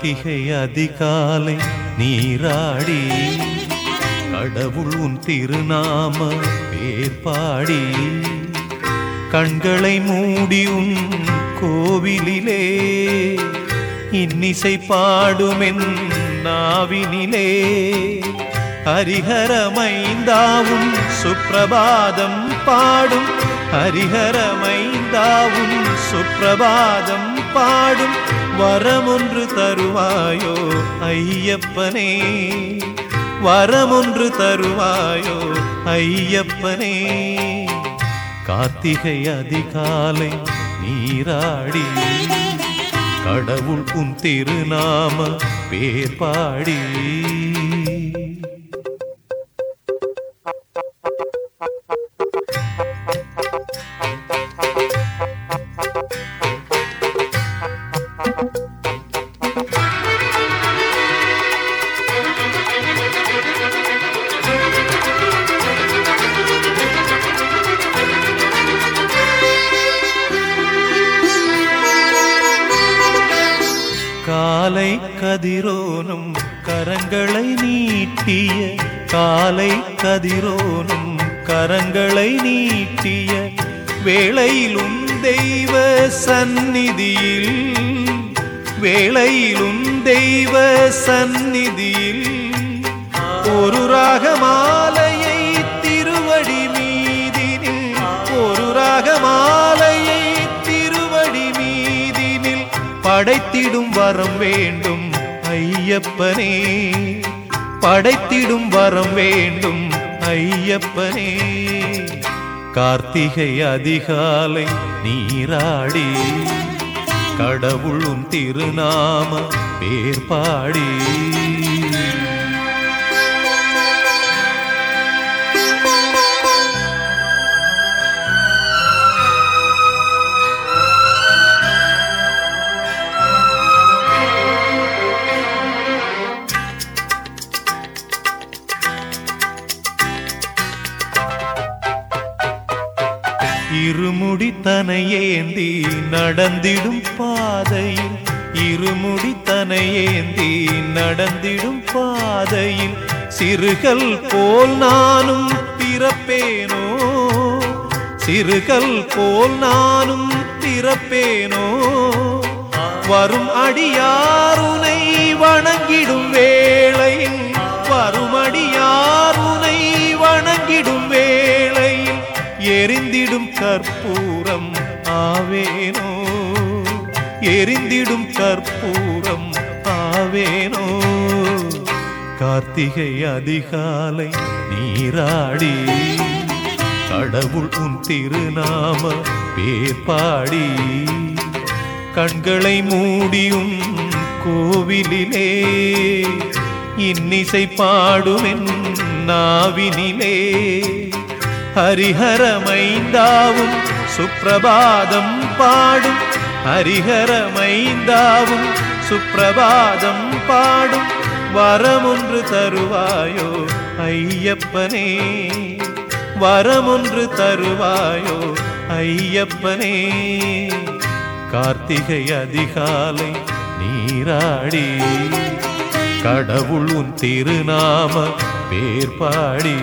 கார்த்திகை அதிகாலை நீராடி. கடவுள் உன் திருநாம பேர்பாடி கண்களை மூடி உன் கோவிலிலே. இன்னிசை பாடுமென் நாவினிலே. ஹரிஹரமைந்தாவும் சுப்பிரபாதம் பாடும். ஹரிஹரமைந்தாவும் சுப்பிரபாதம் பாடும். வரமொன்று தருவாயோ ஐயப்பனே? வரமொன்று தருவாயோ ஐயப்பனே? கார்த்திகை அதிகாலை நீராடி கடவுள் உன் திருநாம பேர் பாடி. காலை கதிரோனும் கரங்களை நீட்டிய காலை கதிரோனும் கரங்களை நீட்டிய வேளையிலும் தெய்வ சந்நிதியில் வேளையிலும் தெய்வ சந்நிதியில். ஒரு ராகமா படைத்திடும் வரம் வேண்டும் ஐயப்பனே. படைத்திடும் வரம் வேண்டும் ஐயப்பனே. கார்த்திகை அதிகாலை நீராடி கடவுளும் திருநாம பேர்பாடி இருமுடி தனையேந்தி நடந்திடும் பாதையில். இருமுடி தனையேந்தி நடந்திடும் பாதையில். சிறுகள் போல் நானும் பிறப்பேனோ? சிறுகள் போல் நானும் பிறப்பேனோ? வரும் அடியாருனை வணங்கிடும் வேளையில் கற்பூரம் ஆவேனோ? எரிந்திடும் கற்பூரம் ஆவேனோ? கார்த்திகை அதிகாலை நீராடி கடவுள் உன் திருநாம பேர்பாடி கண்களை மூடியும் கோவிலிலே இன்னிசை பாடுமென் நாவினிலே. ஹரிஹரமைந்தாவும் சுப்பிரபாதம் பாடும். ஹரிஹரமைந்தாவும் சுப்பிரபாதம் பாடும். வரமொன்று தருவாயோ ஐயப்பனே? வரமொன்று தருவாயோ ஐயப்பனே? கார்த்திகை அதிகாலை நீராடி கடவுள் உன் திருநாம பேர்பாடி பாடி